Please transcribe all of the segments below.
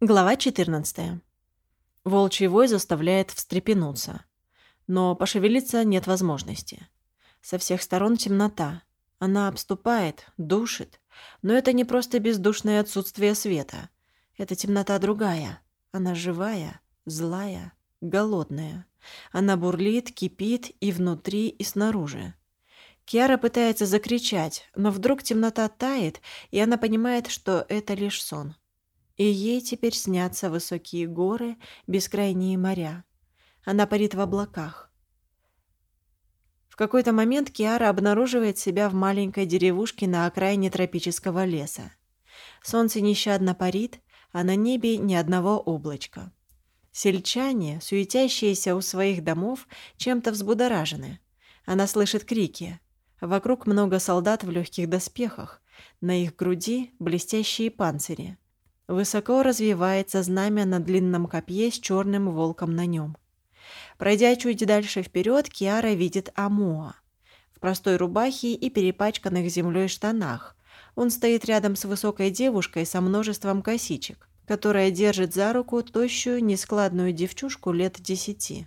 Глава 14. Волчий вой заставляет встрепенуться. Но пошевелиться нет возможности. Со всех сторон темнота. Она обступает, душит. Но это не просто бездушное отсутствие света. Это темнота другая. Она живая, злая, голодная. Она бурлит, кипит и внутри, и снаружи. Киара пытается закричать, но вдруг темнота тает, и она понимает, что это лишь сон. И ей теперь снятся высокие горы, бескрайние моря. Она парит в облаках. В какой-то момент Киара обнаруживает себя в маленькой деревушке на окраине тропического леса. Солнце нещадно парит, а на небе ни одного облачка. Сельчане, суетящиеся у своих домов, чем-то взбудоражены. Она слышит крики. Вокруг много солдат в легких доспехах. На их груди блестящие панцири. Высоко развивается знамя на длинном копье с черным волком на нем. Пройдя чуть дальше вперед, Киара видит Амоа. В простой рубахе и перепачканных землей штанах. Он стоит рядом с высокой девушкой со множеством косичек, которая держит за руку тощую, нескладную девчушку лет десяти.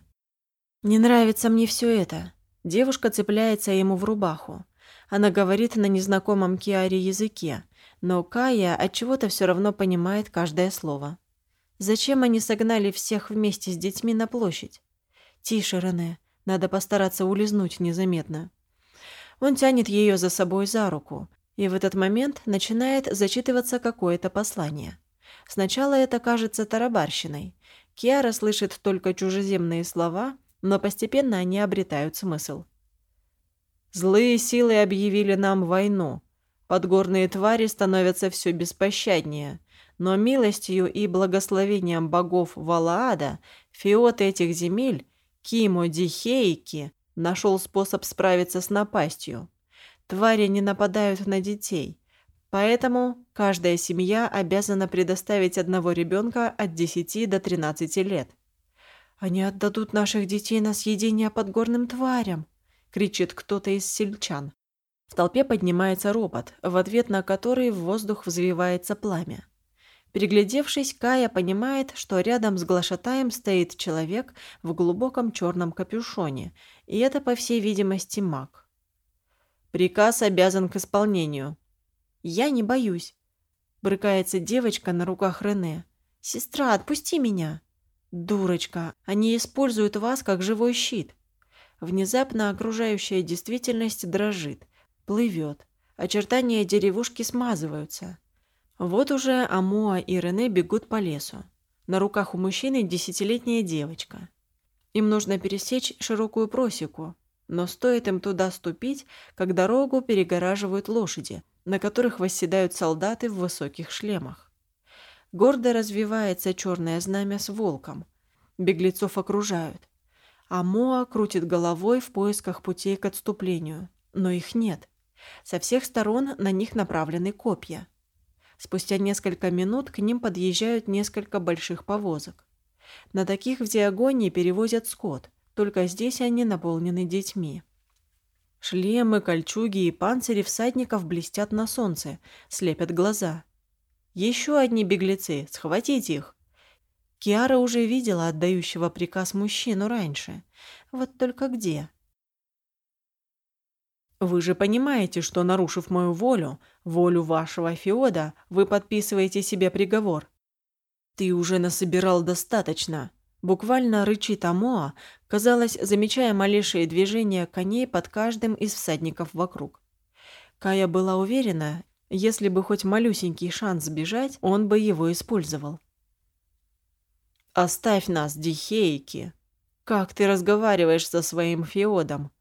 «Не нравится мне все это». Девушка цепляется ему в рубаху. Она говорит на незнакомом Киаре языке, но Кая от чего-то все равно понимает каждое слово. Зачем они согнали всех вместе с детьми на площадь? Тише, Рене, надо постараться улизнуть незаметно. Он тянет ее за собой за руку, и в этот момент начинает зачитываться какое-то послание. Сначала это кажется тарабарщиной. Киара слышит только чужеземные слова, но постепенно они обретают смысл. «Злые силы объявили нам войну. Подгорные твари становятся все беспощаднее, но милостью и благословением богов Валаада фиот этих земель, Кимо Дихейки, нашел способ справиться с напастью. Твари не нападают на детей, поэтому каждая семья обязана предоставить одного ребенка от 10 до 13 лет. «Они отдадут наших детей на съедение подгорным тварям!» — кричит кто-то из сельчан. В толпе поднимается ропот, в ответ на который в воздух взвивается пламя. Переглядевшись, Кая понимает, что рядом с глашатаем стоит человек в глубоком черном капюшоне, и это, по всей видимости, маг. «Приказ обязан к исполнению». «Я не боюсь», — брыкается девочка на руках Рене. «Сестра, отпусти меня!» «Дурочка, они используют вас как живой щит». Внезапно окружающая действительность дрожит плывет. Очертания деревушки смазываются. Вот уже Амоа и Рене бегут по лесу. На руках у мужчины десятилетняя девочка. Им нужно пересечь широкую просеку, но стоит им туда ступить, как дорогу перегораживают лошади, на которых восседают солдаты в высоких шлемах. Гордо развивается черное знамя с волком. Беглецов окружают. Амоа крутит головой в поисках путей к отступлению, но их нет. Со всех сторон на них направлены копья. Спустя несколько минут к ним подъезжают несколько больших повозок. На таких в Диагонии перевозят скот, только здесь они наполнены детьми. Шлемы, кольчуги и панцири всадников блестят на солнце, слепят глаза. Еще одни беглецы, схватить их. Киара уже видела отдающего приказ мужчину раньше. Вот только где? Вы же понимаете, что, нарушив мою волю, волю вашего Феода, вы подписываете себе приговор. Ты уже насобирал достаточно. Буквально рычит Амоа, казалось, замечая малейшие движения коней под каждым из всадников вокруг. Кая была уверена, если бы хоть малюсенький шанс сбежать, он бы его использовал. «Оставь нас, дихейки! Как ты разговариваешь со своим Феодом?»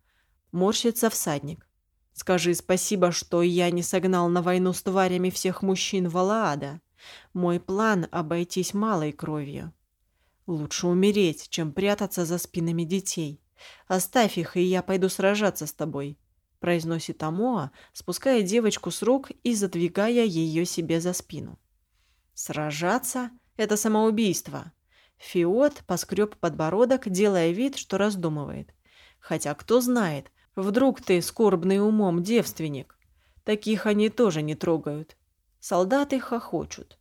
Морщится всадник. Скажи спасибо, что я не согнал на войну с тварями всех мужчин Валаада. Мой план — обойтись малой кровью. Лучше умереть, чем прятаться за спинами детей. Оставь их, и я пойду сражаться с тобой», — произносит Амоа, спуская девочку с рук и задвигая ее себе за спину. «Сражаться — это самоубийство». Фиот поскреб подбородок, делая вид, что раздумывает. Хотя кто знает, Вдруг ты скорбный умом девственник? Таких они тоже не трогают. Солдаты хохочут.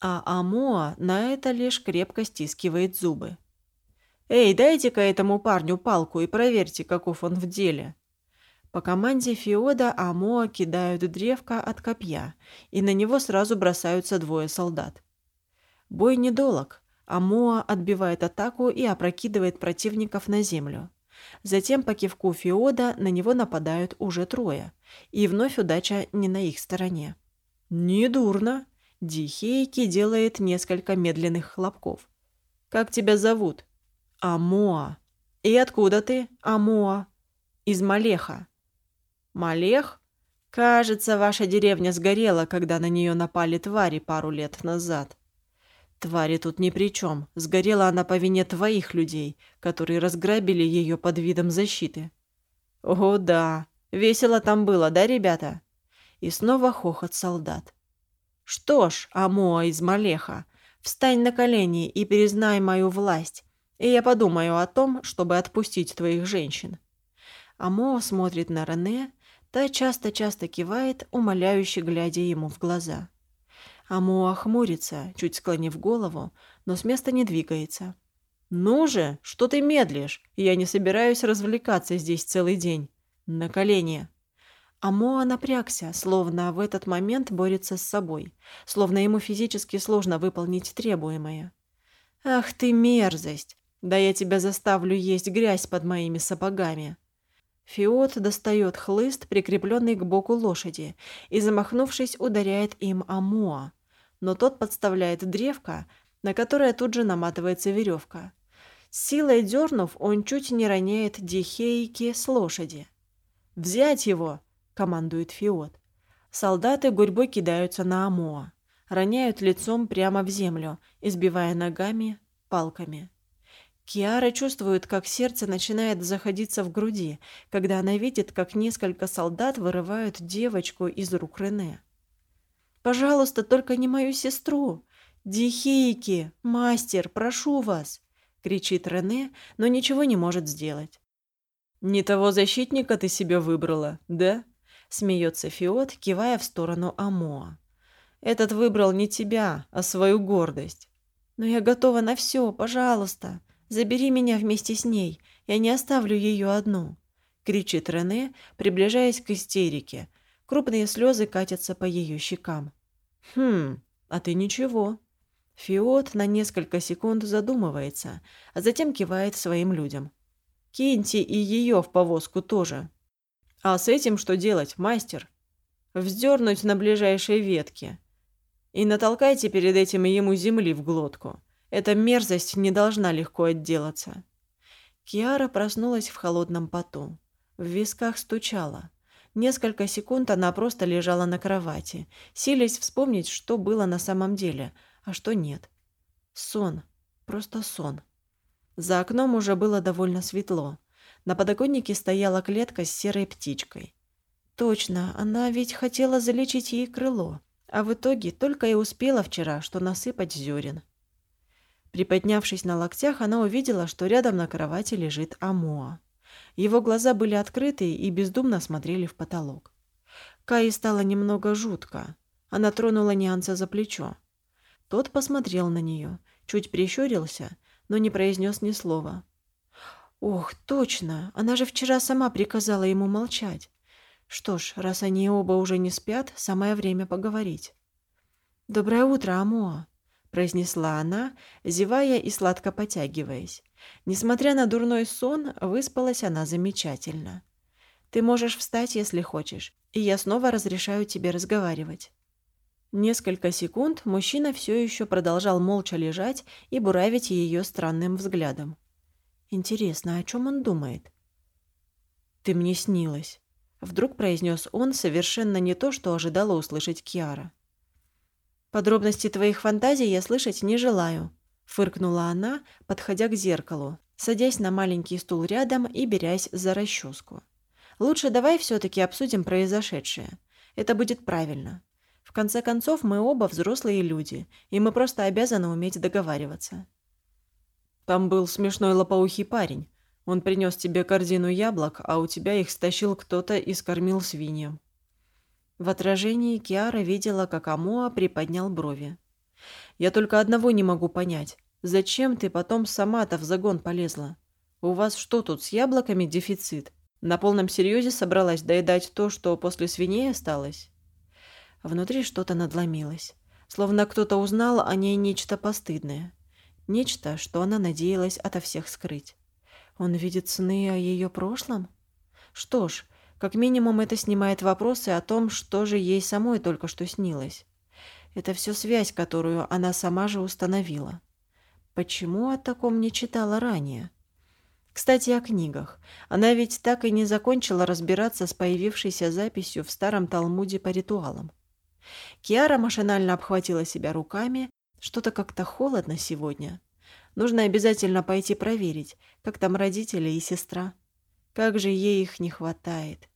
А Амоа на это лишь крепко стискивает зубы. «Эй, дайте-ка этому парню палку и проверьте, каков он в деле». По команде Феода Амоа кидают древко от копья, и на него сразу бросаются двое солдат. Бой недолог. Амоа отбивает атаку и опрокидывает противников на землю. Затем по кивку Феода на него нападают уже трое, и вновь удача не на их стороне. «Недурно!» Дихейки делает несколько медленных хлопков. «Как тебя зовут?» «Амоа». «И откуда ты, Амоа?» «Из Малеха». «Малех?» «Кажется, ваша деревня сгорела, когда на нее напали твари пару лет назад». Твари тут ни при чем. Сгорела она по вине твоих людей, которые разграбили ее под видом защиты. О, да. Весело там было, да, ребята? И снова хохот солдат. Что ж, Амоа из Малеха, встань на колени и признай мою власть, и я подумаю о том, чтобы отпустить твоих женщин. Амоа смотрит на Рене, та часто-часто кивает, умоляюще глядя ему в глаза. Амуа хмурится, чуть склонив голову, но с места не двигается. «Ну же, что ты медлишь? Я не собираюсь развлекаться здесь целый день. На колени!» Амоа напрягся, словно в этот момент борется с собой, словно ему физически сложно выполнить требуемое. «Ах ты мерзость! Да я тебя заставлю есть грязь под моими сапогами!» Фиот достает хлыст, прикрепленный к боку лошади, и, замахнувшись, ударяет им Амуа но тот подставляет древко, на которое тут же наматывается веревка. Силой дернув, он чуть не роняет Дихейки с лошади. «Взять его!» – командует Фиот. Солдаты гурьбой кидаются на Амоа, роняют лицом прямо в землю, избивая ногами, палками. Киара чувствует, как сердце начинает заходиться в груди, когда она видит, как несколько солдат вырывают девочку из рук Рене. Пожалуйста, только не мою сестру. Дихейки, мастер, прошу вас!» — кричит Рене, но ничего не может сделать. «Не того защитника ты себе выбрала, да?» — смеется Фиот, кивая в сторону Амоа. «Этот выбрал не тебя, а свою гордость. Но я готова на все, пожалуйста. Забери меня вместе с ней, я не оставлю ее одну», — кричит Рене, приближаясь к истерике — Крупные слезы катятся по ее щекам. «Хм, а ты ничего». Фиот на несколько секунд задумывается, а затем кивает своим людям. «Киньте и ее в повозку тоже». «А с этим что делать, мастер?» «Вздернуть на ближайшей ветке. И натолкайте перед этим ему земли в глотку. Эта мерзость не должна легко отделаться». Киара проснулась в холодном поту. В висках стучала. Несколько секунд она просто лежала на кровати, силясь вспомнить, что было на самом деле, а что нет. Сон. Просто сон. За окном уже было довольно светло. На подоконнике стояла клетка с серой птичкой. Точно, она ведь хотела залечить ей крыло, а в итоге только и успела вчера, что насыпать зерен. Приподнявшись на локтях, она увидела, что рядом на кровати лежит Амоа. Его глаза были открыты и бездумно смотрели в потолок. Кае стало немного жутко. Она тронула Нянца за плечо. Тот посмотрел на нее, чуть прищурился, но не произнес ни слова. «Ох, точно! Она же вчера сама приказала ему молчать. Что ж, раз они оба уже не спят, самое время поговорить». «Доброе утро, Амоа!» – произнесла она, зевая и сладко потягиваясь. Несмотря на дурной сон, выспалась она замечательно. «Ты можешь встать, если хочешь, и я снова разрешаю тебе разговаривать». Несколько секунд мужчина все еще продолжал молча лежать и буравить ее странным взглядом. «Интересно, о чем он думает?» «Ты мне снилась», — вдруг произнес он совершенно не то, что ожидала услышать Киара. «Подробности твоих фантазий я слышать не желаю», фыркнула она, подходя к зеркалу, садясь на маленький стул рядом и берясь за расческу. Лучше давай все-таки обсудим произошедшее. Это будет правильно. В конце концов, мы оба взрослые люди, и мы просто обязаны уметь договариваться. Там был смешной лопоухий парень. Он принес тебе корзину яблок, а у тебя их стащил кто-то и скормил свиньям. В отражении Киара видела, как Амоа приподнял брови. Я только одного не могу понять. Зачем ты потом сама-то в загон полезла? У вас что тут, с яблоками дефицит? На полном серьезе собралась доедать то, что после свиней осталось?» Внутри что-то надломилось. Словно кто-то узнал о ней нечто постыдное. Нечто, что она надеялась ото всех скрыть. Он видит сны о ее прошлом? Что ж, как минимум это снимает вопросы о том, что же ей самой только что снилось. Это все связь, которую она сама же установила. Почему о таком не читала ранее? Кстати, о книгах. Она ведь так и не закончила разбираться с появившейся записью в старом Талмуде по ритуалам. Киара машинально обхватила себя руками. Что-то как-то холодно сегодня. Нужно обязательно пойти проверить, как там родители и сестра. Как же ей их не хватает.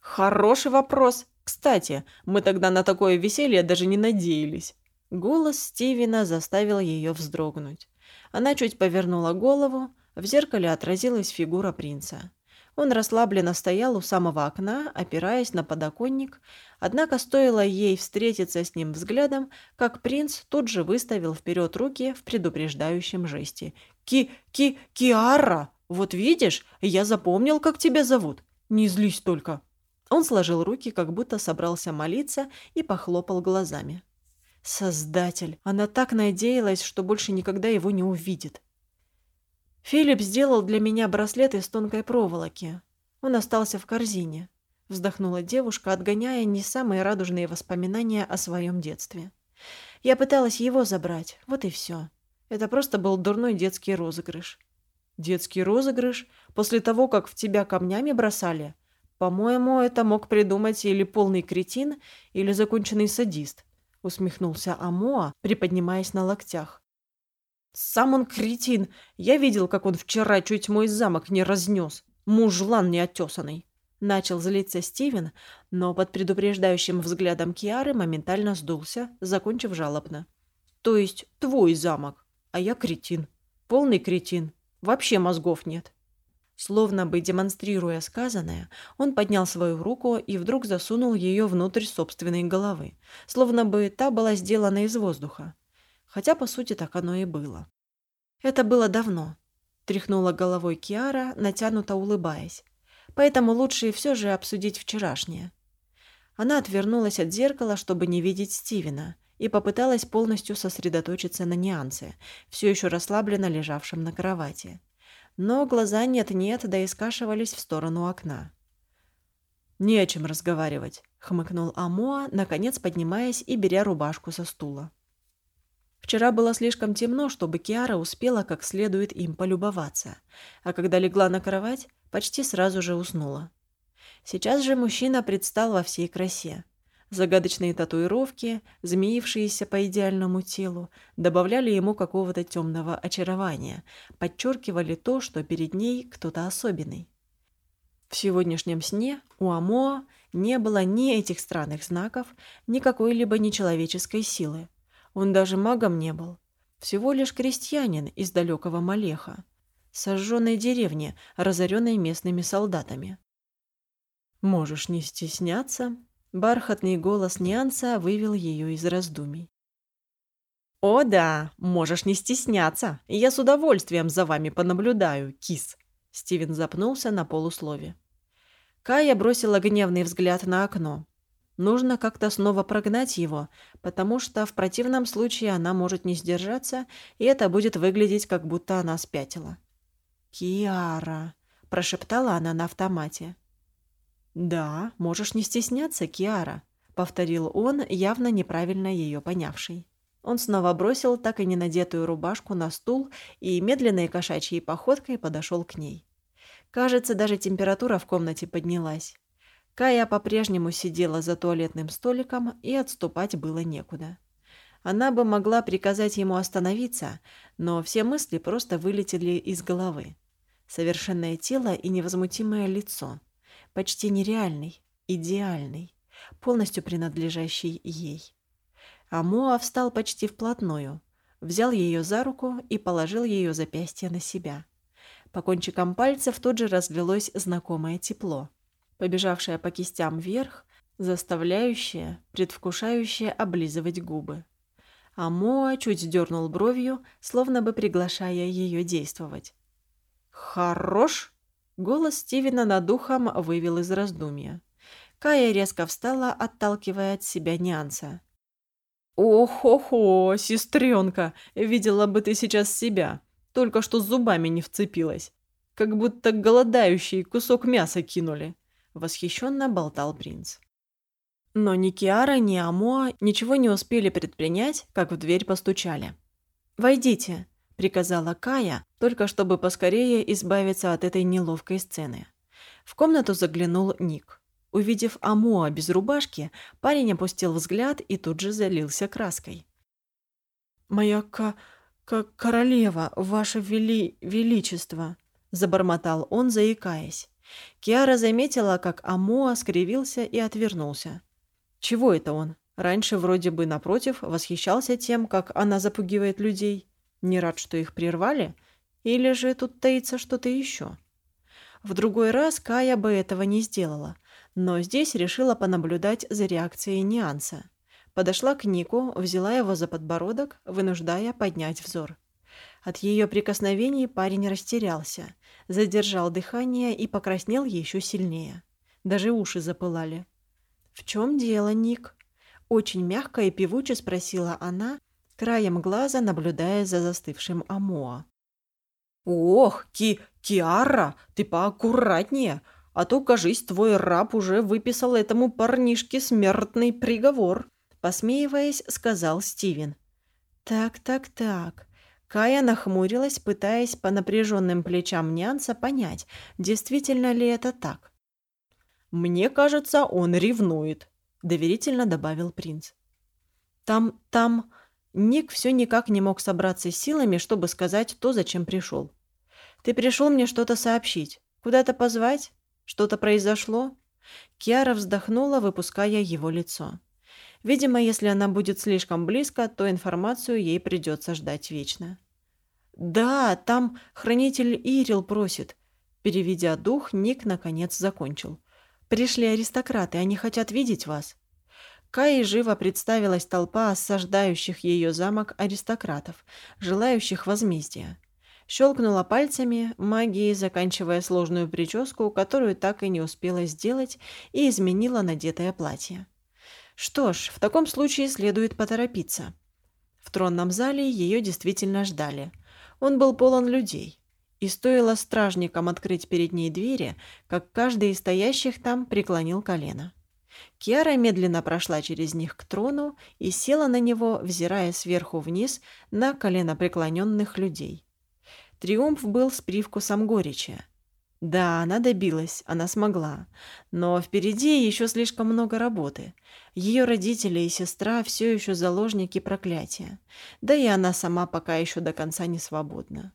Хороший вопрос. Кстати, мы тогда на такое веселье даже не надеялись. Голос Стивена заставил ее вздрогнуть. Она чуть повернула голову, в зеркале отразилась фигура принца. Он расслабленно стоял у самого окна, опираясь на подоконник, однако стоило ей встретиться с ним взглядом, как принц тут же выставил вперед руки в предупреждающем жесте. «Ки... Ки... Киара! Вот видишь, я запомнил, как тебя зовут. Не злись только!» Он сложил руки, как будто собрался молиться, и похлопал глазами. «Создатель! Она так надеялась, что больше никогда его не увидит!» Филипп сделал для меня браслет из тонкой проволоки. Он остался в корзине. Вздохнула девушка, отгоняя не самые радужные воспоминания о своем детстве. Я пыталась его забрать, вот и все. Это просто был дурной детский розыгрыш. Детский розыгрыш? После того, как в тебя камнями бросали? По-моему, это мог придумать или полный кретин, или законченный садист. Усмехнулся Амоа, приподнимаясь на локтях. Сам он кретин. Я видел, как он вчера чуть мой замок не разнес. Мужлан неотесанный. Начал злиться Стивен, но под предупреждающим взглядом Киары моментально сдулся, закончив жалобно. То есть твой замок, а я кретин. Полный кретин. Вообще мозгов нет. Словно бы демонстрируя сказанное, он поднял свою руку и вдруг засунул ее внутрь собственной головы, словно бы та была сделана из воздуха хотя, по сути, так оно и было. Это было давно, тряхнула головой Киара, натянуто улыбаясь. Поэтому лучше все же обсудить вчерашнее. Она отвернулась от зеркала, чтобы не видеть Стивена, и попыталась полностью сосредоточиться на нюансе, все еще расслабленно лежавшем на кровати. Но глаза нет-нет, да и скашивались в сторону окна. «Не о чем разговаривать», — хмыкнул Амоа, наконец поднимаясь и беря рубашку со стула. Вчера было слишком темно, чтобы Киара успела как следует им полюбоваться, а когда легла на кровать, почти сразу же уснула. Сейчас же мужчина предстал во всей красе. Загадочные татуировки, змеившиеся по идеальному телу, добавляли ему какого-то темного очарования, подчеркивали то, что перед ней кто-то особенный. В сегодняшнем сне у Амоа не было ни этих странных знаков, ни какой-либо нечеловеческой силы. Он даже магом не был. Всего лишь крестьянин из далекого Малеха, сожженной деревни, разоренной местными солдатами. «Можешь не стесняться», — бархатный голос Нянца вывел ее из раздумий. «О да, можешь не стесняться. Я с удовольствием за вами понаблюдаю, кис». Стивен запнулся на полуслове. Кая бросила гневный взгляд на окно. Нужно как-то снова прогнать его, потому что в противном случае она может не сдержаться, и это будет выглядеть, как будто она спятила. «Киара», – прошептала она на автомате. «Да, можешь не стесняться, Киара», – повторил он, явно неправильно ее понявший. Он снова бросил так и не надетую рубашку на стул и медленной кошачьей походкой подошел к ней. Кажется, даже температура в комнате поднялась. Кая по-прежнему сидела за туалетным столиком, и отступать было некуда. Она бы могла приказать ему остановиться, но все мысли просто вылетели из головы. Совершенное тело и невозмутимое лицо. Почти нереальный, идеальный, полностью принадлежащий ей. А встал почти вплотную, взял ее за руку и положил ее запястье на себя. По кончикам пальцев тут же разлилось знакомое тепло – побежавшая по кистям вверх, заставляющая, предвкушающая облизывать губы. А чуть дернул бровью, словно бы приглашая ее действовать. «Хорош!» — голос Стивена над духом вывел из раздумья. Кая резко встала, отталкивая от себя нянца. «Ох-охо, сестренка, видела бы ты сейчас себя, только что зубами не вцепилась, как будто голодающий кусок мяса кинули», — восхищенно болтал принц. Но ни Киара, ни Амоа ничего не успели предпринять, как в дверь постучали. «Войдите», — приказала Кая, только чтобы поскорее избавиться от этой неловкой сцены. В комнату заглянул Ник. Увидев Амоа без рубашки, парень опустил взгляд и тут же залился краской. «Моя ка... ка... королева, ваше вели... величество», — забормотал он, заикаясь. Киара заметила, как Амоа скривился и отвернулся. Чего это он? Раньше вроде бы, напротив, восхищался тем, как она запугивает людей. Не рад, что их прервали? Или же тут таится что-то еще? В другой раз Кая бы этого не сделала, но здесь решила понаблюдать за реакцией Нианса. Подошла к Нику, взяла его за подбородок, вынуждая поднять взор. От ее прикосновений парень растерялся, задержал дыхание и покраснел еще сильнее. Даже уши запылали. «В чем дело, Ник?» Очень мягко и певуче спросила она, краем глаза наблюдая за застывшим Амоа. «Ох, Ки... Киара, ты поаккуратнее!» А то, кажись, твой раб уже выписал этому парнишке смертный приговор», – посмеиваясь, сказал Стивен. «Так, так, так». Кая нахмурилась, пытаясь по напряженным плечам Нянца понять, действительно ли это так. «Мне кажется, он ревнует», – доверительно добавил принц. «Там, там...» Ник все никак не мог собраться силами, чтобы сказать то, зачем пришел. «Ты пришел мне что-то сообщить. Куда-то позвать?» Что-то произошло? Киара вздохнула, выпуская его лицо. Видимо, если она будет слишком близко, то информацию ей придется ждать вечно. «Да, там хранитель Ирил просит». Переведя дух, Ник наконец закончил. «Пришли аристократы, они хотят видеть вас». Кае живо представилась толпа осаждающих ее замок аристократов, желающих возмездия. Щелкнула пальцами, магией заканчивая сложную прическу, которую так и не успела сделать, и изменила надетое платье. Что ж, в таком случае следует поторопиться. В тронном зале ее действительно ждали. Он был полон людей. И стоило стражникам открыть перед ней двери, как каждый из стоящих там преклонил колено. Киара медленно прошла через них к трону и села на него, взирая сверху вниз на коленопреклоненных людей. Триумф был с привкусом горечи. Да, она добилась, она смогла. Но впереди еще слишком много работы. Ее родители и сестра все еще заложники проклятия. Да и она сама пока еще до конца не свободна.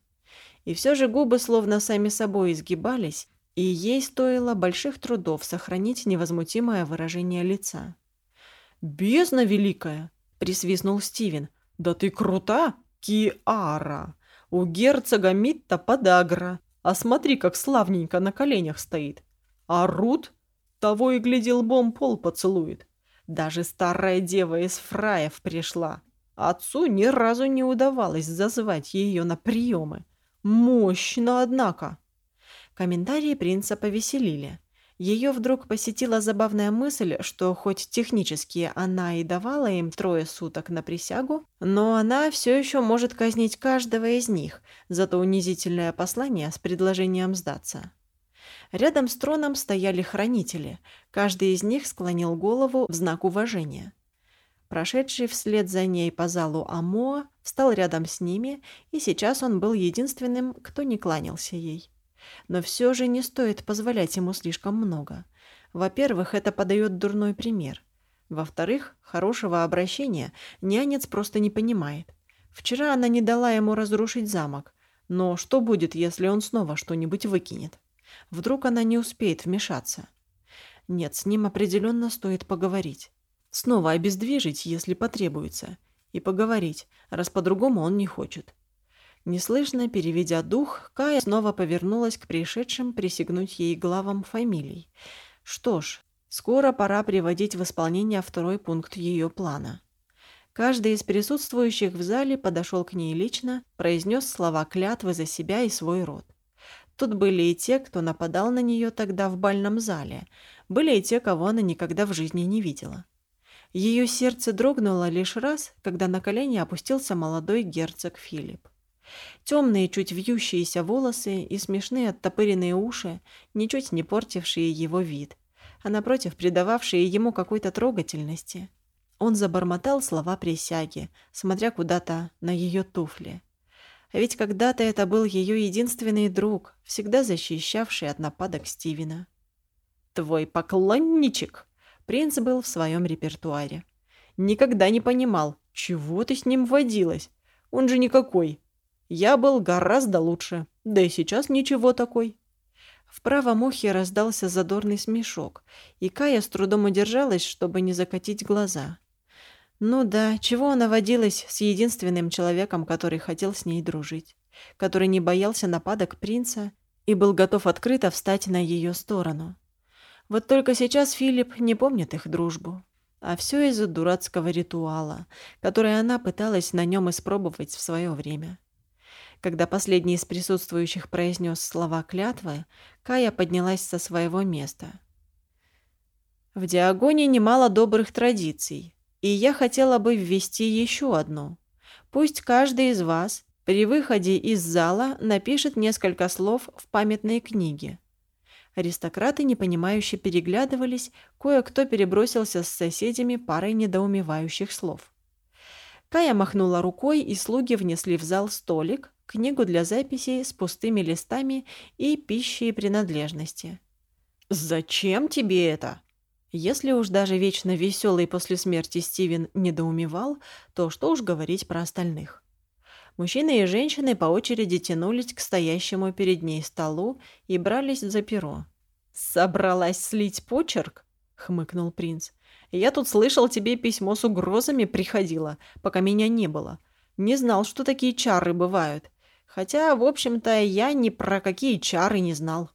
И все же губы словно сами собой изгибались, и ей стоило больших трудов сохранить невозмутимое выражение лица. «Бездна великая!» – присвистнул Стивен. «Да ты крута, Киара!» У герцога Митта подагра. А смотри, как славненько на коленях стоит. А Рут того и глядел лбом пол поцелует. Даже старая дева из фраев пришла. Отцу ни разу не удавалось зазвать ее на приемы. Мощно, однако. Комментарии принца повеселили. Ее вдруг посетила забавная мысль, что хоть технически она и давала им трое суток на присягу, но она все еще может казнить каждого из них за то унизительное послание с предложением сдаться. Рядом с троном стояли хранители, каждый из них склонил голову в знак уважения. Прошедший вслед за ней по залу Амоа встал рядом с ними, и сейчас он был единственным, кто не кланялся ей. Но все же не стоит позволять ему слишком много. Во-первых, это подает дурной пример. Во-вторых, хорошего обращения нянец просто не понимает. Вчера она не дала ему разрушить замок. Но что будет, если он снова что-нибудь выкинет? Вдруг она не успеет вмешаться? Нет, с ним определенно стоит поговорить. Снова обездвижить, если потребуется. И поговорить, раз по-другому он не хочет. Неслышно переведя дух, Кая снова повернулась к пришедшим присягнуть ей главам фамилий. Что ж, скоро пора приводить в исполнение второй пункт ее плана. Каждый из присутствующих в зале подошел к ней лично, произнес слова клятвы за себя и свой род. Тут были и те, кто нападал на нее тогда в бальном зале, были и те, кого она никогда в жизни не видела. Ее сердце дрогнуло лишь раз, когда на колени опустился молодой герцог Филипп. Темные, чуть вьющиеся волосы и смешные оттопыренные уши, ничуть не портившие его вид, а напротив придававшие ему какой-то трогательности. Он забормотал слова присяги, смотря куда-то на ее туфли. А ведь когда-то это был ее единственный друг, всегда защищавший от нападок Стивена. «Твой поклонничек!» Принц был в своем репертуаре. «Никогда не понимал, чего ты с ним водилась? Он же никакой. Я был гораздо лучше, да и сейчас ничего такой». В правом ухе раздался задорный смешок, и Кая с трудом удержалась, чтобы не закатить глаза. Ну да, чего она водилась с единственным человеком, который хотел с ней дружить, который не боялся нападок принца и был готов открыто встать на ее сторону. Вот только сейчас Филипп не помнит их дружбу. А все из-за дурацкого ритуала, который она пыталась на нем испробовать в свое время. Когда последний из присутствующих произнес слова клятвы, Кая поднялась со своего места. В Диагоне немало добрых традиций, и я хотела бы ввести еще одну. Пусть каждый из вас при выходе из зала напишет несколько слов в памятной книге. Аристократы, непонимающе переглядывались, кое-кто перебросился с соседями парой недоумевающих слов. Кая махнула рукой, и слуги внесли в зал столик, книгу для записей с пустыми листами и пищей и принадлежности. «Зачем тебе это?» Если уж даже вечно веселый после смерти Стивен недоумевал, то что уж говорить про остальных. Мужчины и женщины по очереди тянулись к стоящему перед ней столу и брались за перо. «Собралась слить почерк?» — хмыкнул принц. «Я тут слышал, тебе письмо с угрозами приходило, пока меня не было. Не знал, что такие чары бывают. Хотя, в общем-то, я ни про какие чары не знал.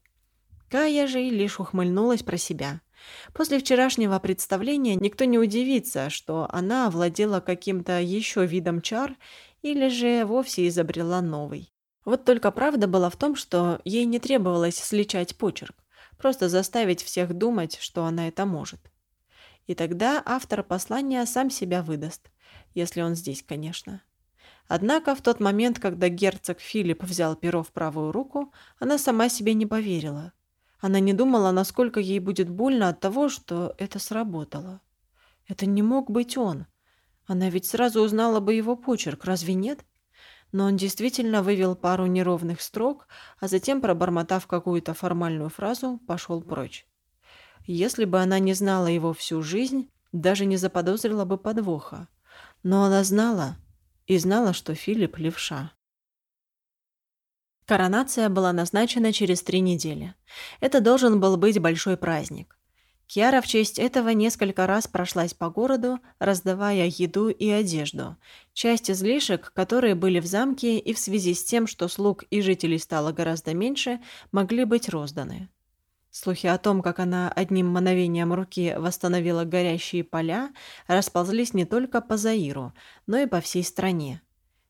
Кая же лишь ухмыльнулась про себя. После вчерашнего представления никто не удивится, что она овладела каким-то еще видом чар или же вовсе изобрела новый. Вот только правда была в том, что ей не требовалось сличать почерк, просто заставить всех думать, что она это может. И тогда автор послания сам себя выдаст, если он здесь, конечно. Однако в тот момент, когда герцог Филипп взял перо в правую руку, она сама себе не поверила. Она не думала, насколько ей будет больно от того, что это сработало. Это не мог быть он. Она ведь сразу узнала бы его почерк, разве нет? Но он действительно вывел пару неровных строк, а затем, пробормотав какую-то формальную фразу, пошел прочь. Если бы она не знала его всю жизнь, даже не заподозрила бы подвоха. Но она знала, и знала, что Филипп – левша. Коронация была назначена через три недели. Это должен был быть большой праздник. Киара в честь этого несколько раз прошлась по городу, раздавая еду и одежду, часть излишек, которые были в замке и в связи с тем, что слуг и жителей стало гораздо меньше, могли быть розданы. Слухи о том, как она одним мановением руки восстановила горящие поля, расползлись не только по Заиру, но и по всей стране.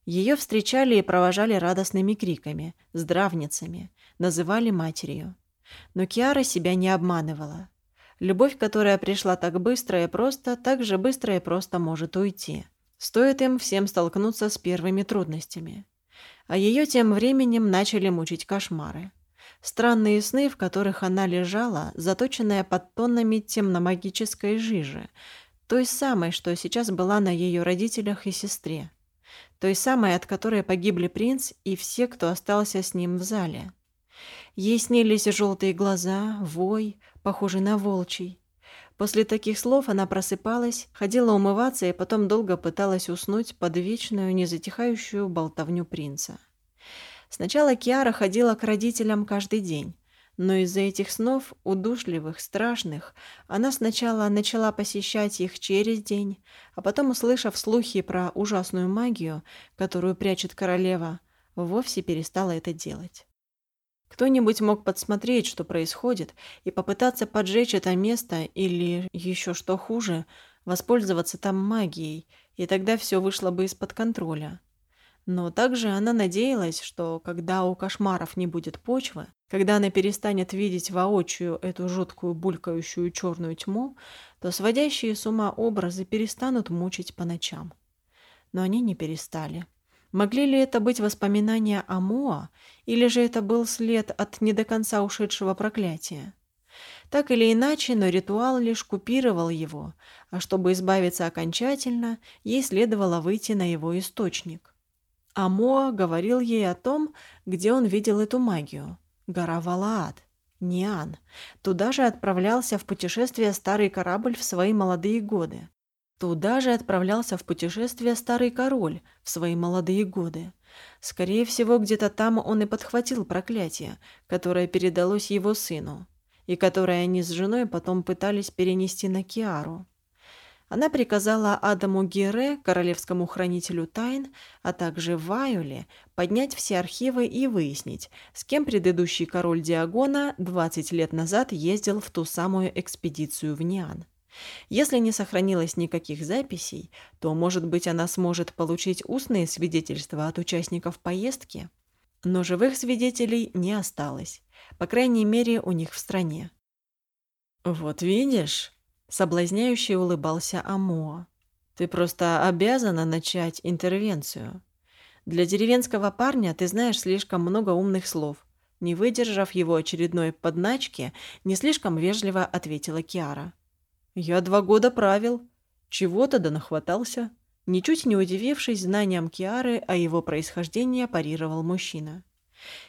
Ее встречали и провожали радостными криками, здравницами, называли матерью. Но Киара себя не обманывала. Любовь, которая пришла так быстро и просто, так же быстро и просто может уйти. Стоит им всем столкнуться с первыми трудностями. А ее тем временем начали мучить кошмары. Странные сны, в которых она лежала, заточенная под тоннами темномагической жижи, той самой, что сейчас была на ее родителях и сестре. Той самой, от которой погибли принц и все, кто остался с ним в зале. Ей снились желтые глаза, вой, похожий на волчий. После таких слов она просыпалась, ходила умываться и потом долго пыталась уснуть под вечную, незатихающую болтовню принца. Сначала Киара ходила к родителям каждый день, но из-за этих снов, удушливых, страшных, она сначала начала посещать их через день, а потом, услышав слухи про ужасную магию, которую прячет королева, вовсе перестала это делать. Кто-нибудь мог подсмотреть, что происходит, и попытаться поджечь это место или, еще что хуже, воспользоваться там магией, и тогда все вышло бы из-под контроля. Но также она надеялась, что когда у кошмаров не будет почвы, когда она перестанет видеть воочию эту жуткую булькающую черную тьму, то сводящие с ума образы перестанут мучить по ночам. Но они не перестали. Могли ли это быть воспоминания о Моа, или же это был след от не до конца ушедшего проклятия? Так или иначе, но ритуал лишь купировал его, а чтобы избавиться окончательно, ей следовало выйти на его источник. Амоа говорил ей о том, где он видел эту магию. Гора Валаат, Ниан. Туда же отправлялся в путешествие старый корабль в свои молодые годы. Туда же отправлялся в путешествие старый король в свои молодые годы. Скорее всего, где-то там он и подхватил проклятие, которое передалось его сыну, и которое они с женой потом пытались перенести на Киару. Она приказала Адаму Гере, королевскому хранителю тайн, а также Вайоле, поднять все архивы и выяснить, с кем предыдущий король Диагона 20 лет назад ездил в ту самую экспедицию в Ниан. Если не сохранилось никаких записей, то, может быть, она сможет получить устные свидетельства от участников поездки. Но живых свидетелей не осталось, по крайней мере, у них в стране. «Вот видишь», Соблазняюще улыбался Амоа. «Ты просто обязана начать интервенцию. Для деревенского парня ты знаешь слишком много умных слов». Не выдержав его очередной подначки, не слишком вежливо ответила Киара. «Я два года правил. Чего-то да нахватался». Ничуть не удивившись знаниям Киары о его происхождении, парировал мужчина.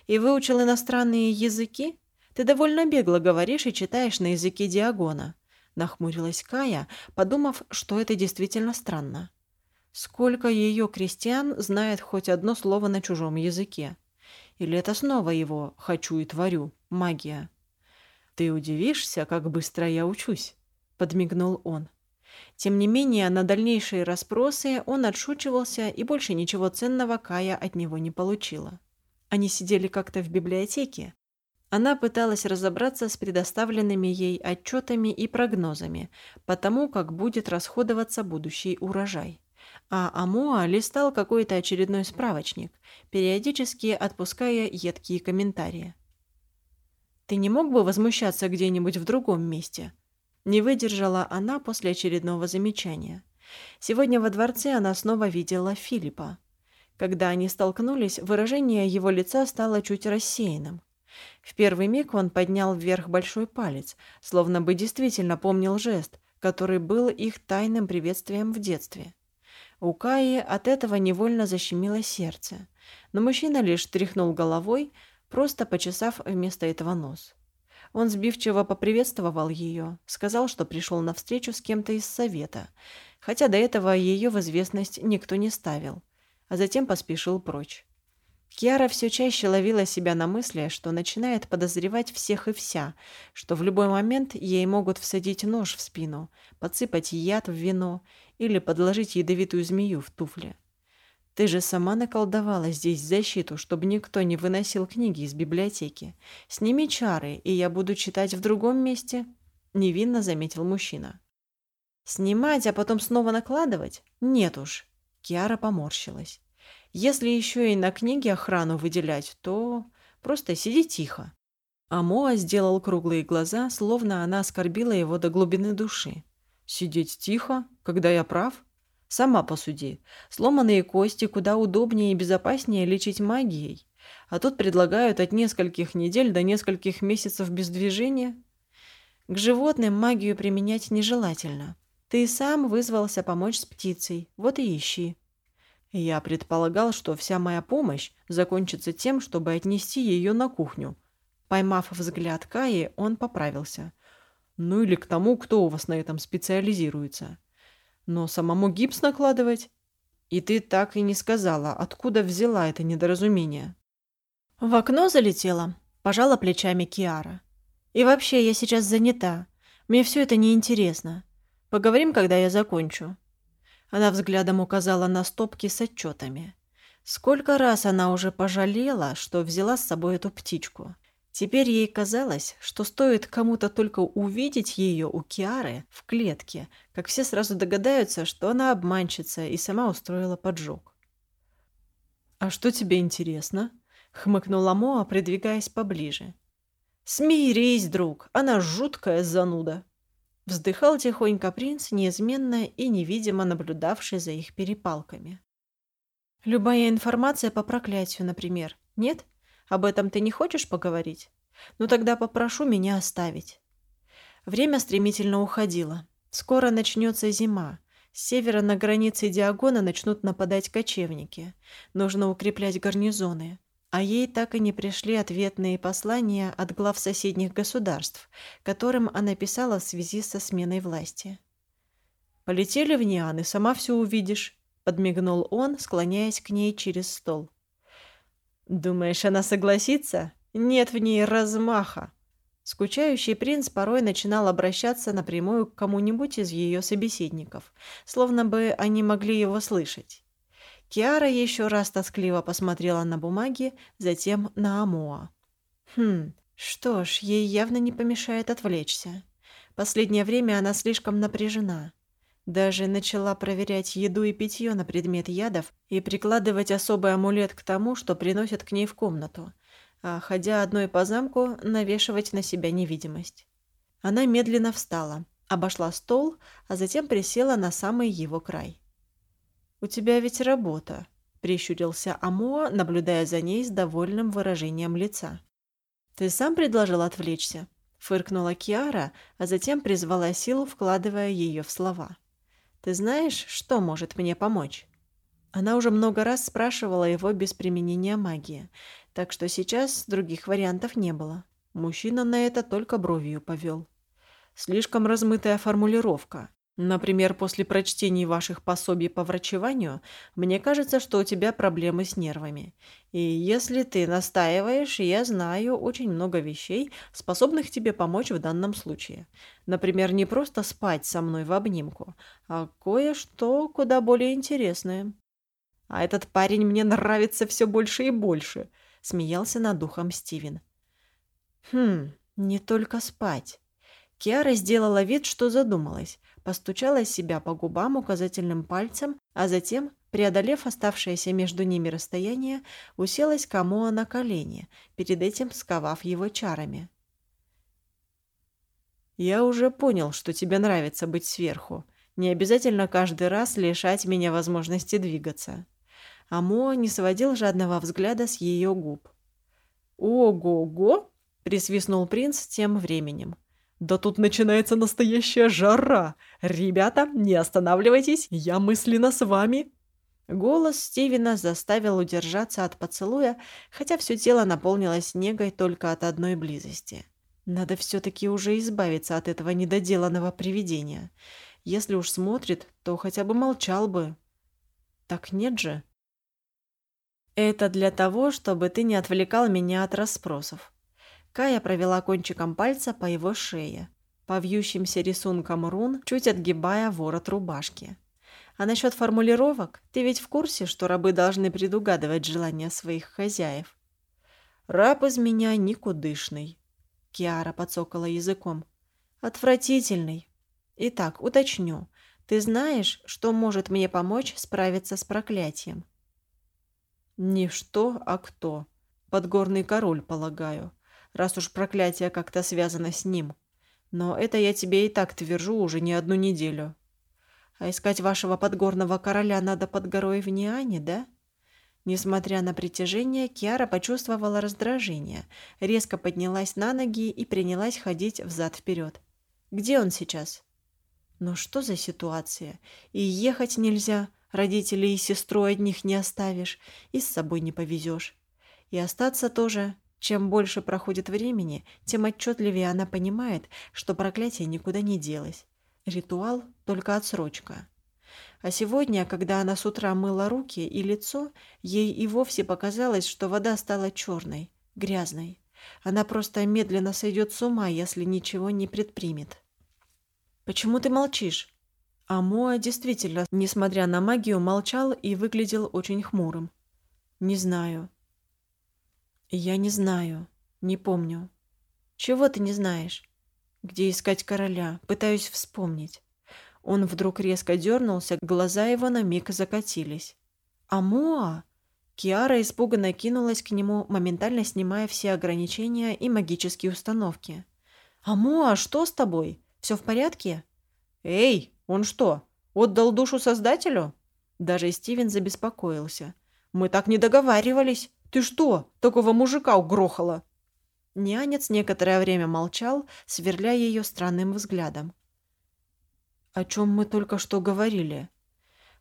«И выучил иностранные языки? Ты довольно бегло говоришь и читаешь на языке Диагона нахмурилась Кая, подумав, что это действительно странно. Сколько ее крестьян знает хоть одно слово на чужом языке? Или это снова его «хочу и творю» магия? «Ты удивишься, как быстро я учусь», — подмигнул он. Тем не менее, на дальнейшие расспросы он отшучивался, и больше ничего ценного Кая от него не получила. Они сидели как-то в библиотеке, она пыталась разобраться с предоставленными ей отчетами и прогнозами по тому, как будет расходоваться будущий урожай. А Амуа листал какой-то очередной справочник, периодически отпуская едкие комментарии. «Ты не мог бы возмущаться где-нибудь в другом месте?» Не выдержала она после очередного замечания. Сегодня во дворце она снова видела Филиппа. Когда они столкнулись, выражение его лица стало чуть рассеянным. В первый миг он поднял вверх большой палец, словно бы действительно помнил жест, который был их тайным приветствием в детстве. У Каи от этого невольно защемило сердце, но мужчина лишь тряхнул головой, просто почесав вместо этого нос. Он сбивчиво поприветствовал ее, сказал, что пришел на встречу с кем-то из совета, хотя до этого ее в известность никто не ставил, а затем поспешил прочь. Киара все чаще ловила себя на мысли, что начинает подозревать всех и вся, что в любой момент ей могут всадить нож в спину, подсыпать яд в вино или подложить ядовитую змею в туфли. Ты же сама наколдовала здесь защиту, чтобы никто не выносил книги из библиотеки. Сними чары, и я буду читать в другом месте, невинно заметил мужчина. Снимать, а потом снова накладывать? Нет уж. Киара поморщилась. Если еще и на книге охрану выделять, то просто сиди тихо. А Моа сделал круглые глаза, словно она оскорбила его до глубины души. «Сидеть тихо, когда я прав? Сама посуди. Сломанные кости куда удобнее и безопаснее лечить магией. А тут предлагают от нескольких недель до нескольких месяцев без движения. К животным магию применять нежелательно. Ты сам вызвался помочь с птицей, вот и ищи. Я предполагал, что вся моя помощь закончится тем, чтобы отнести ее на кухню. Поймав взгляд Каи, он поправился. Ну или к тому, кто у вас на этом специализируется. Но самому гипс накладывать? И ты так и не сказала, откуда взяла это недоразумение. В окно залетела, пожала плечами Киара. И вообще, я сейчас занята. Мне все это неинтересно. Поговорим, когда я закончу. Она взглядом указала на стопки с отчетами. Сколько раз она уже пожалела, что взяла с собой эту птичку. Теперь ей казалось, что стоит кому-то только увидеть ее у Киары в клетке, как все сразу догадаются, что она обманщица и сама устроила поджог. «А что тебе интересно?» — хмыкнула Моа, придвигаясь поближе. «Смирись, друг, она жуткая зануда!» Вздыхал тихонько принц, неизменно и невидимо наблюдавший за их перепалками. «Любая информация по проклятию, например. Нет? Об этом ты не хочешь поговорить? Ну тогда попрошу меня оставить». Время стремительно уходило. Скоро начнется зима. С севера на границе Диагона начнут нападать кочевники. Нужно укреплять гарнизоны. А ей так и не пришли ответные послания от глав соседних государств, которым она писала в связи со сменой власти. «Полетели в Ниан, и сама все увидишь», — подмигнул он, склоняясь к ней через стол. «Думаешь, она согласится? Нет в ней размаха!» Скучающий принц порой начинал обращаться напрямую к кому-нибудь из ее собеседников, словно бы они могли его слышать. Киара еще раз тоскливо посмотрела на бумаги, затем на Амоа. Хм, что ж, ей явно не помешает отвлечься. Последнее время она слишком напряжена. Даже начала проверять еду и питье на предмет ядов и прикладывать особый амулет к тому, что приносят к ней в комнату, а, ходя одной по замку, навешивать на себя невидимость. Она медленно встала, обошла стол, а затем присела на самый его край. «У тебя ведь работа», — прищурился Амоа, наблюдая за ней с довольным выражением лица. «Ты сам предложил отвлечься?» — фыркнула Киара, а затем призвала силу, вкладывая ее в слова. «Ты знаешь, что может мне помочь?» Она уже много раз спрашивала его без применения магии, так что сейчас других вариантов не было. Мужчина на это только бровью повел. Слишком размытая формулировка. Например, после прочтения ваших пособий по врачеванию, мне кажется, что у тебя проблемы с нервами. И если ты настаиваешь, я знаю очень много вещей, способных тебе помочь в данном случае. Например, не просто спать со мной в обнимку, а кое-что куда более интересное. А этот парень мне нравится все больше и больше, смеялся над духом Стивен. Хм, не только спать. Киара сделала вид, что задумалась, постучала себя по губам указательным пальцем, а затем, преодолев оставшееся между ними расстояние, уселась Камоа на колени, перед этим сковав его чарами. «Я уже понял, что тебе нравится быть сверху. Не обязательно каждый раз лишать меня возможности двигаться». Амоа не сводил жадного взгляда с ее губ. «Ого-го!» – присвистнул принц тем временем. Да тут начинается настоящая жара. Ребята, не останавливайтесь, я мысленно с вами. Голос Стивена заставил удержаться от поцелуя, хотя все тело наполнилось негой только от одной близости. Надо все-таки уже избавиться от этого недоделанного привидения. Если уж смотрит, то хотя бы молчал бы. Так нет же. Это для того, чтобы ты не отвлекал меня от расспросов. Кая провела кончиком пальца по его шее, по вьющимся рисункам рун, чуть отгибая ворот рубашки. А насчет формулировок, ты ведь в курсе, что рабы должны предугадывать желания своих хозяев? Раб из меня никудышный. Киара подсокала языком. Отвратительный. Итак, уточню. Ты знаешь, что может мне помочь справиться с проклятием? Не что, а кто. Подгорный король, полагаю раз уж проклятие как-то связано с ним. Но это я тебе и так твержу уже не одну неделю. А искать вашего подгорного короля надо под горой в Ниане, да? Несмотря на притяжение, Киара почувствовала раздражение, резко поднялась на ноги и принялась ходить взад-вперед. Где он сейчас? Ну что за ситуация? И ехать нельзя, родителей и сестру одних не оставишь, и с собой не повезешь. И остаться тоже чем больше проходит времени, тем отчетливее она понимает, что проклятие никуда не делось. Ритуал – только отсрочка. А сегодня, когда она с утра мыла руки и лицо, ей и вовсе показалось, что вода стала черной, грязной. Она просто медленно сойдет с ума, если ничего не предпримет. «Почему ты молчишь?» А действительно, несмотря на магию, молчал и выглядел очень хмурым. «Не знаю», «Я не знаю», — «Не помню». «Чего ты не знаешь?» «Где искать короля? Пытаюсь вспомнить». Он вдруг резко дернулся, глаза его на миг закатились. «Амоа!» Киара испуганно кинулась к нему, моментально снимая все ограничения и магические установки. «Амоа, что с тобой? Все в порядке?» «Эй, он что, отдал душу Создателю?» Даже Стивен забеспокоился. «Мы так не договаривались. Ты что, такого мужика угрохала?» Нянец некоторое время молчал, сверля ее странным взглядом. «О чем мы только что говорили?»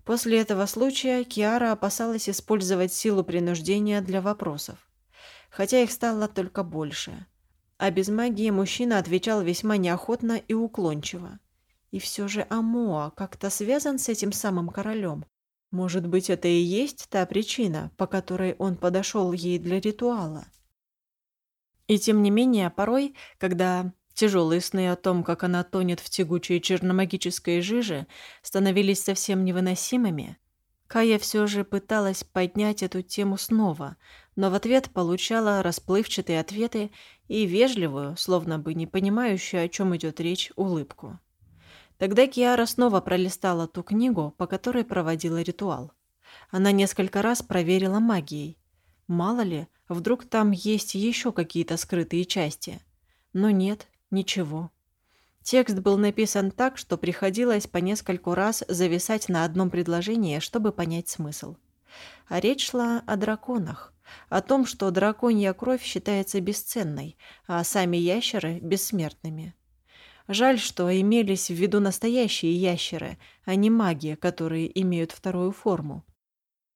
После этого случая Киара опасалась использовать силу принуждения для вопросов, хотя их стало только больше. А без магии мужчина отвечал весьма неохотно и уклончиво. И все же Амоа как-то связан с этим самым королем. Может быть, это и есть та причина, по которой он подошел ей для ритуала. И тем не менее, порой, когда тяжелые сны о том, как она тонет в тягучей черномагической жиже, становились совсем невыносимыми, Кая все же пыталась поднять эту тему снова, но в ответ получала расплывчатые ответы и вежливую, словно бы не понимающую, о чем идет речь, улыбку. Тогда Киара снова пролистала ту книгу, по которой проводила ритуал. Она несколько раз проверила магией. Мало ли, вдруг там есть еще какие-то скрытые части. Но нет, ничего. Текст был написан так, что приходилось по нескольку раз зависать на одном предложении, чтобы понять смысл. А речь шла о драконах, о том, что драконья кровь считается бесценной, а сами ящеры – бессмертными. Жаль, что имелись в виду настоящие ящеры, а не маги, которые имеют вторую форму.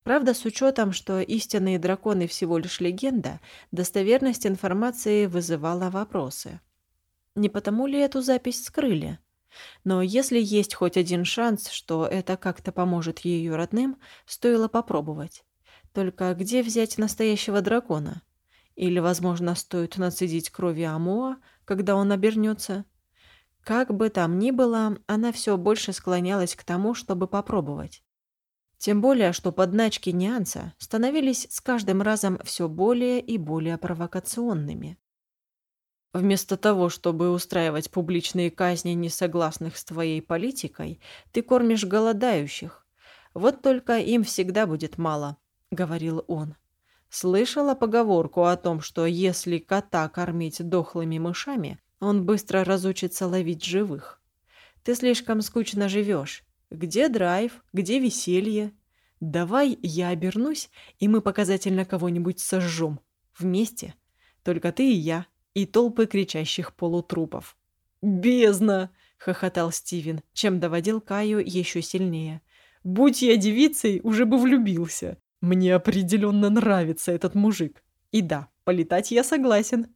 Правда, с учетом, что истинные драконы всего лишь легенда, достоверность информации вызывала вопросы. Не потому ли эту запись скрыли? Но если есть хоть один шанс, что это как-то поможет ее родным, стоило попробовать. Только где взять настоящего дракона? Или, возможно, стоит нацедить крови Амоа, когда он обернется? Как бы там ни было, она все больше склонялась к тому, чтобы попробовать. Тем более, что подначки Нянца становились с каждым разом все более и более провокационными. Вместо того, чтобы устраивать публичные казни несогласных с твоей политикой, ты кормишь голодающих. Вот только им всегда будет мало, — говорил он. Слышала поговорку о том, что если кота кормить дохлыми мышами, он быстро разучится ловить живых. Ты слишком скучно живешь. Где драйв? Где веселье? Давай я обернусь, и мы показательно кого-нибудь сожжем. Вместе. Только ты и я, и толпы кричащих полутрупов. «Бездна!» — хохотал Стивен, чем доводил Каю еще сильнее. «Будь я девицей, уже бы влюбился. Мне определенно нравится этот мужик. И да, полетать я согласен.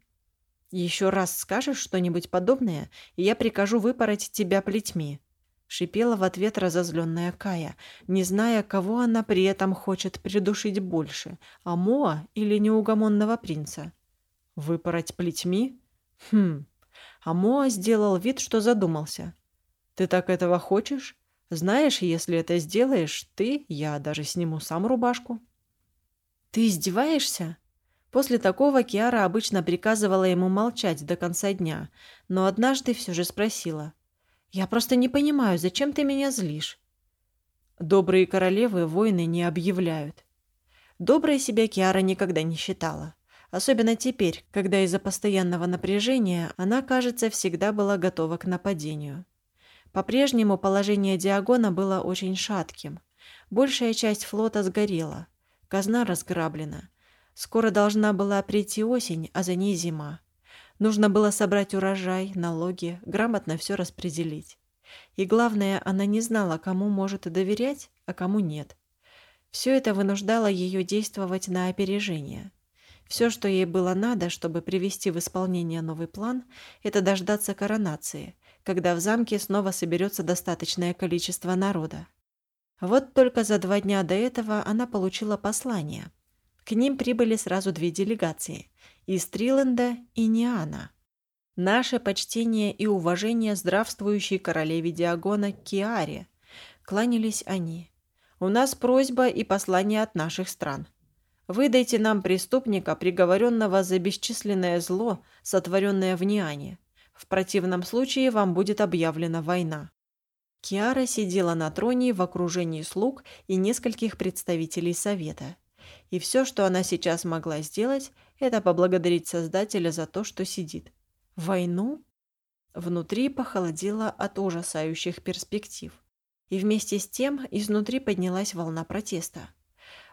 «Еще раз скажешь что-нибудь подобное, и я прикажу выпороть тебя плетьми», — шипела в ответ разозленная Кая, не зная, кого она при этом хочет придушить больше — Амоа или неугомонного принца. «Выпороть плетьми? Хм...» Амоа сделал вид, что задумался. «Ты так этого хочешь? Знаешь, если это сделаешь, ты, я даже сниму сам рубашку». «Ты издеваешься?» После такого Киара обычно приказывала ему молчать до конца дня, но однажды все же спросила. «Я просто не понимаю, зачем ты меня злишь?» Добрые королевы войны не объявляют. Доброй себя Киара никогда не считала. Особенно теперь, когда из-за постоянного напряжения она, кажется, всегда была готова к нападению. По-прежнему положение Диагона было очень шатким. Большая часть флота сгорела. Казна разграблена. Скоро должна была прийти осень, а за ней зима. Нужно было собрать урожай, налоги, грамотно все распределить. И главное, она не знала, кому может доверять, а кому нет. Все это вынуждало ее действовать на опережение. Все, что ей было надо, чтобы привести в исполнение новый план, это дождаться коронации, когда в замке снова соберется достаточное количество народа. Вот только за два дня до этого она получила послание – к ним прибыли сразу две делегации – из Триленда и Ниана. Наше почтение и уважение здравствующей королеве Диагона Киаре. Кланялись они. У нас просьба и послание от наших стран. Выдайте нам преступника, приговоренного за бесчисленное зло, сотворенное в Ниане. В противном случае вам будет объявлена война». Киара сидела на троне в окружении слуг и нескольких представителей совета. И все, что она сейчас могла сделать, это поблагодарить Создателя за то, что сидит. Войну? Внутри похолодело от ужасающих перспектив. И вместе с тем изнутри поднялась волна протеста.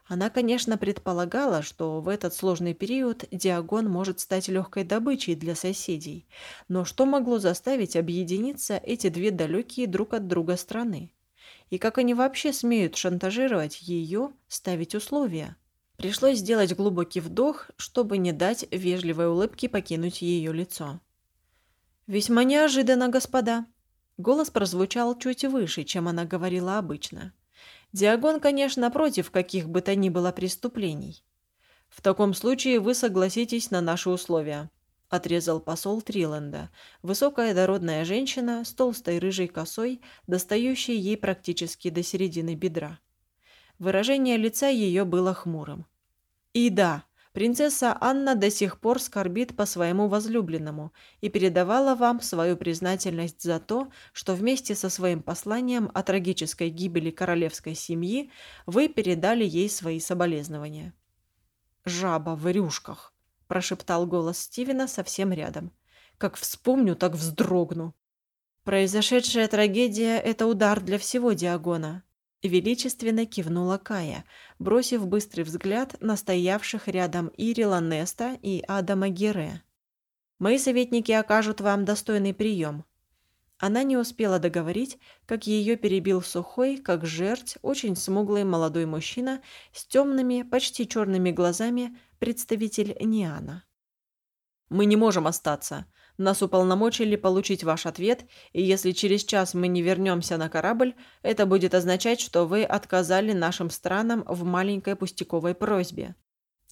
Она, конечно, предполагала, что в этот сложный период Диагон может стать легкой добычей для соседей. Но что могло заставить объединиться эти две далекие друг от друга страны? И как они вообще смеют шантажировать ее, ставить условия? Пришлось сделать глубокий вдох, чтобы не дать вежливой улыбке покинуть ее лицо. «Весьма неожиданно, господа». Голос прозвучал чуть выше, чем она говорила обычно. Диагон, конечно, против каких бы то ни было преступлений. В таком случае вы согласитесь на наши условия, отрезал посол Триленда, высокая дородная женщина с толстой рыжей косой, достающей ей практически до середины бедра. Выражение лица ее было хмурым. И да, Принцесса Анна до сих пор скорбит по своему возлюбленному и передавала вам свою признательность за то, что вместе со своим посланием о трагической гибели королевской семьи вы передали ей свои соболезнования. «Жаба в рюшках», – прошептал голос Стивена совсем рядом. «Как вспомню, так вздрогну». Произошедшая трагедия – это удар для всего Диагона. Величественно кивнула Кая, бросив быстрый взгляд на стоявших рядом Ирила Неста и Адама Гере. «Мои советники окажут вам достойный прием». Она не успела договорить, как ее перебил сухой, как жерть, очень смуглый молодой мужчина с темными, почти черными глазами, представитель Ниана. «Мы не можем остаться. Нас уполномочили получить ваш ответ, и если через час мы не вернемся на корабль, это будет означать, что вы отказали нашим странам в маленькой пустяковой просьбе».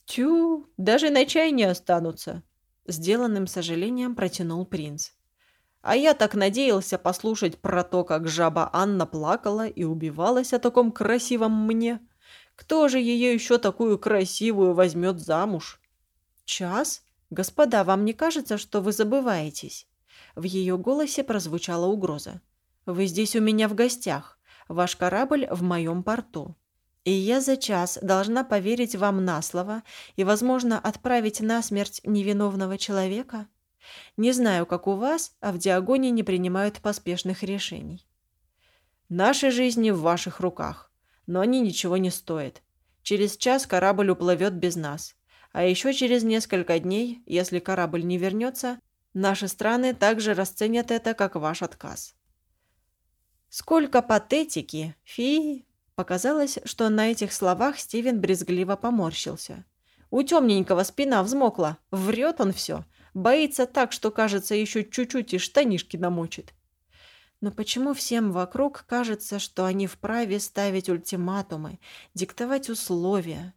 «Тю, даже на чай не останутся», – сделанным сожалением протянул принц. «А я так надеялся послушать про то, как жаба Анна плакала и убивалась о таком красивом мне. Кто же ее еще такую красивую возьмет замуж?» «Час?» «Господа, вам не кажется, что вы забываетесь?» В ее голосе прозвучала угроза. «Вы здесь у меня в гостях. Ваш корабль в моем порту. И я за час должна поверить вам на слово и, возможно, отправить на смерть невиновного человека? Не знаю, как у вас, а в Диагоне не принимают поспешных решений. Наши жизни в ваших руках, но они ничего не стоят. Через час корабль уплывет без нас. А еще через несколько дней, если корабль не вернется, наши страны также расценят это как ваш отказ. Сколько патетики! Фи! Показалось, что на этих словах Стивен брезгливо поморщился. У темненького спина взмокла. Врет он все. Боится так, что, кажется, еще чуть-чуть и штанишки намочит. Но почему всем вокруг кажется, что они вправе ставить ультиматумы, диктовать условия?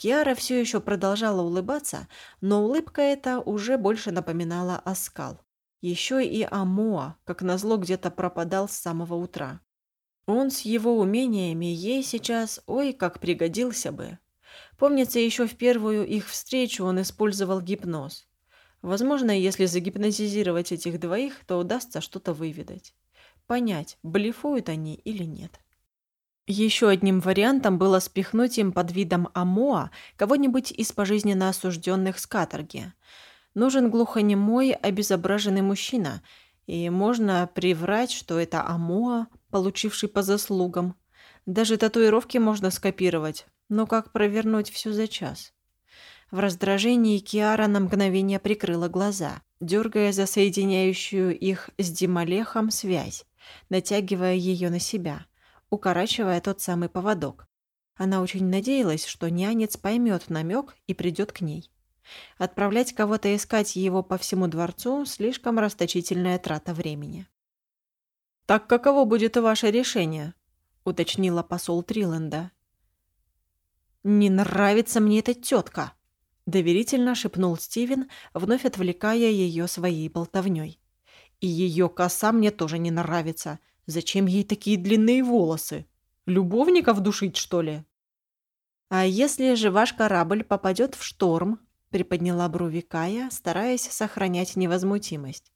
Киара все еще продолжала улыбаться, но улыбка эта уже больше напоминала оскал. Еще и Амоа, как назло, где-то пропадал с самого утра. Он с его умениями ей сейчас ой как пригодился бы. Помнится, еще в первую их встречу он использовал гипноз. Возможно, если загипнотизировать этих двоих, то удастся что-то выведать. Понять, блефуют они или нет. Еще одним вариантом было спихнуть им под видом Амоа кого-нибудь из пожизненно осужденных с каторги. Нужен глухонемой, обезображенный мужчина, и можно приврать, что это Амоа, получивший по заслугам. Даже татуировки можно скопировать, но как провернуть все за час? В раздражении Киара на мгновение прикрыла глаза, дергая за соединяющую их с Дималехом связь, натягивая ее на себя – укорачивая тот самый поводок. Она очень надеялась, что нянец поймет намек и придет к ней. Отправлять кого-то искать его по всему дворцу – слишком расточительная трата времени. «Так каково будет ваше решение?» – уточнила посол Триленда. «Не нравится мне эта тетка!» – доверительно шепнул Стивен, вновь отвлекая ее своей болтовней. «И ее коса мне тоже не нравится. Зачем ей такие длинные волосы? Любовников душить, что ли? «А если же ваш корабль попадет в шторм?» — приподняла брови Кая, стараясь сохранять невозмутимость.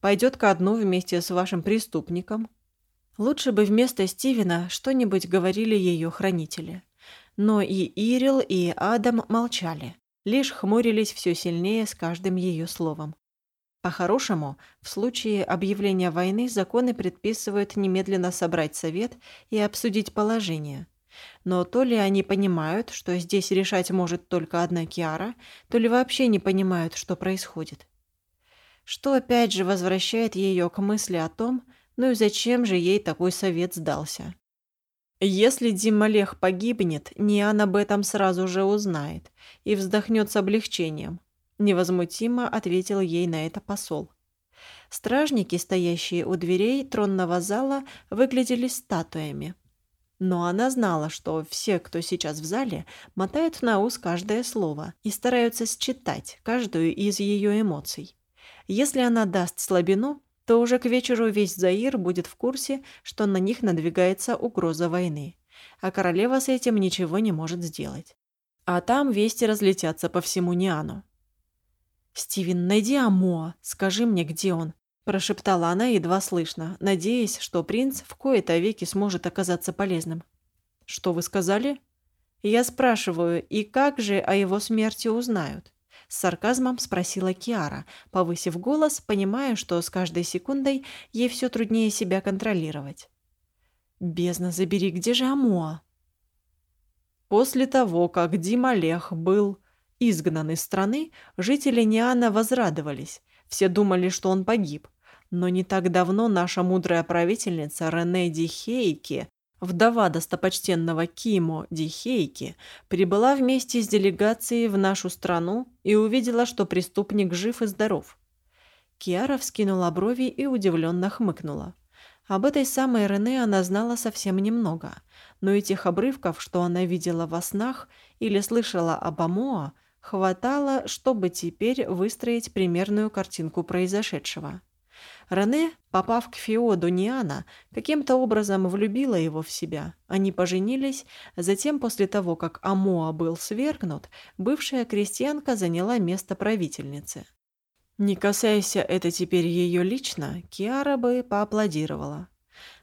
«Пойдет ко дну вместе с вашим преступником?» Лучше бы вместо Стивена что-нибудь говорили ее хранители. Но и Ирил, и Адам молчали, лишь хмурились все сильнее с каждым ее словом. По-хорошему, в случае объявления войны законы предписывают немедленно собрать совет и обсудить положение – но то ли они понимают, что здесь решать может только одна Киара, то ли вообще не понимают, что происходит. Что опять же возвращает ее к мысли о том, ну и зачем же ей такой совет сдался. Если Дималех погибнет, Ниан об этом сразу же узнает и вздохнет с облегчением. Невозмутимо ответил ей на это посол. Стражники, стоящие у дверей тронного зала, выглядели статуями – но она знала, что все, кто сейчас в зале, мотают на ус каждое слово и стараются считать каждую из ее эмоций. Если она даст слабину, то уже к вечеру весь Заир будет в курсе, что на них надвигается угроза войны, а королева с этим ничего не может сделать. А там вести разлетятся по всему Ниану. «Стивен, найди Амоа, скажи мне, где он прошептала она едва слышно, надеясь, что принц в кои-то веки сможет оказаться полезным. «Что вы сказали?» «Я спрашиваю, и как же о его смерти узнают?» С сарказмом спросила Киара, повысив голос, понимая, что с каждой секундой ей все труднее себя контролировать. «Бездна, забери, где же Амоа?» После того, как Дима Лех был изгнан из страны, жители Ниана возрадовались. Все думали, что он погиб. Но не так давно наша мудрая правительница Рене Дихейки, вдова достопочтенного Кимо Дихейки, прибыла вместе с делегацией в нашу страну и увидела, что преступник жив и здоров. Киара вскинула брови и удивленно хмыкнула. Об этой самой Рене она знала совсем немного, но и тех обрывков, что она видела во снах или слышала об Амоа, хватало, чтобы теперь выстроить примерную картинку произошедшего. Рене, попав к Феоду Ниана, каким-то образом влюбила его в себя. Они поженились, затем после того, как Амоа был свергнут, бывшая крестьянка заняла место правительницы. Не касаясь это теперь ее лично, Киара бы поаплодировала.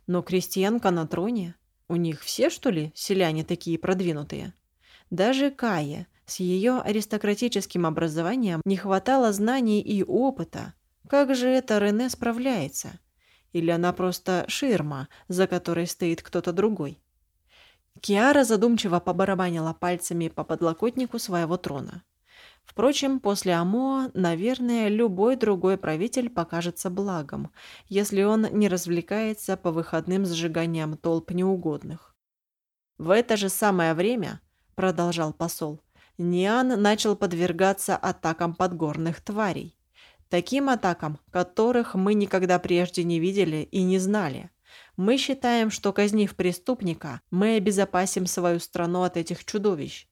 Но крестьянка на троне? У них все, что ли, селяне такие продвинутые? Даже Кая с ее аристократическим образованием не хватало знаний и опыта, как же это Рене справляется? Или она просто ширма, за которой стоит кто-то другой? Киара задумчиво побарабанила пальцами по подлокотнику своего трона. Впрочем, после Амоа, наверное, любой другой правитель покажется благом, если он не развлекается по выходным сжиганием толп неугодных. В это же самое время, продолжал посол, Ниан начал подвергаться атакам подгорных тварей. Таким атакам, которых мы никогда прежде не видели и не знали. Мы считаем, что казнив преступника, мы обезопасим свою страну от этих чудовищ.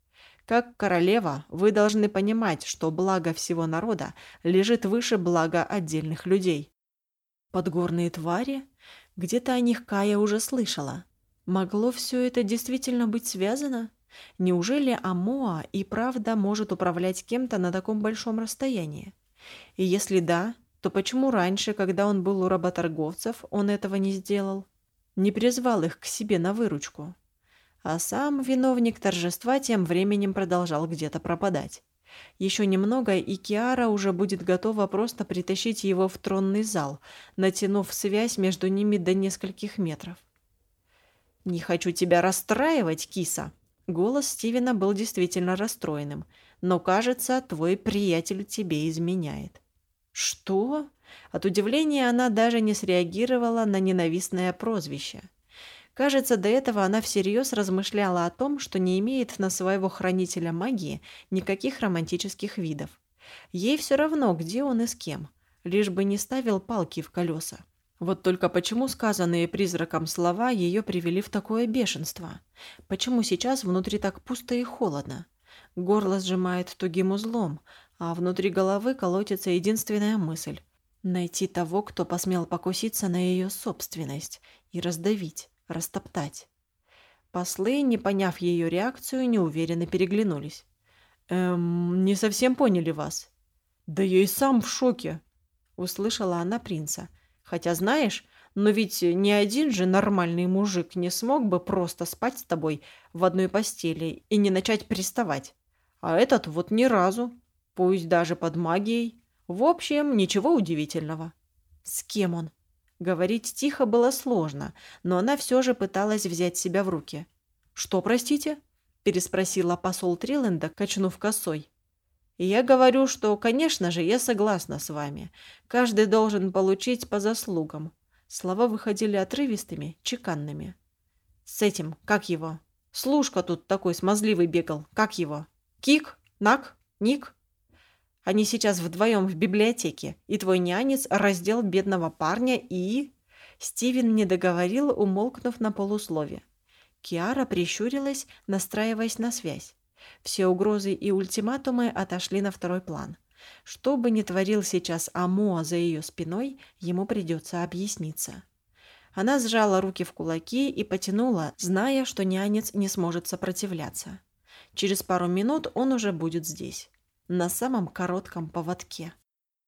Как королева, вы должны понимать, что благо всего народа лежит выше блага отдельных людей. Подгорные твари? Где-то о них Кая уже слышала. Могло все это действительно быть связано? Неужели Амоа и правда может управлять кем-то на таком большом расстоянии? И если да, то почему раньше, когда он был у работорговцев, он этого не сделал? Не призвал их к себе на выручку? А сам виновник торжества тем временем продолжал где-то пропадать. Еще немного, и Киара уже будет готова просто притащить его в тронный зал, натянув связь между ними до нескольких метров. «Не хочу тебя расстраивать, киса!» Голос Стивена был действительно расстроенным – но, кажется, твой приятель тебе изменяет». «Что?» От удивления она даже не среагировала на ненавистное прозвище. Кажется, до этого она всерьез размышляла о том, что не имеет на своего хранителя магии никаких романтических видов. Ей все равно, где он и с кем, лишь бы не ставил палки в колеса. Вот только почему сказанные призраком слова ее привели в такое бешенство? Почему сейчас внутри так пусто и холодно? Горло сжимает тугим узлом, а внутри головы колотится единственная мысль – найти того, кто посмел покуситься на ее собственность и раздавить, растоптать. Послы, не поняв ее реакцию, неуверенно переглянулись. «Эм, не совсем поняли вас». «Да я и сам в шоке», — услышала она принца. «Хотя, знаешь, но ведь ни один же нормальный мужик не смог бы просто спать с тобой в одной постели и не начать приставать. А этот вот ни разу, пусть даже под магией. В общем, ничего удивительного». «С кем он?» Говорить тихо было сложно, но она все же пыталась взять себя в руки. «Что, простите?» – переспросила посол Трилленда, качнув косой. И я говорю, что, конечно же, я согласна с вами. Каждый должен получить по заслугам. Слова выходили отрывистыми, чеканными. С этим, как его? Служка тут такой смазливый бегал. Как его? Кик? Нак? Ник? Они сейчас вдвоем в библиотеке, и твой нянец раздел бедного парня и...» Стивен не договорил, умолкнув на полуслове. Киара прищурилась, настраиваясь на связь. Все угрозы и ультиматумы отошли на второй план. Что бы ни творил сейчас Амоа за ее спиной, ему придется объясниться. Она сжала руки в кулаки и потянула, зная, что нянец не сможет сопротивляться. Через пару минут он уже будет здесь на самом коротком поводке.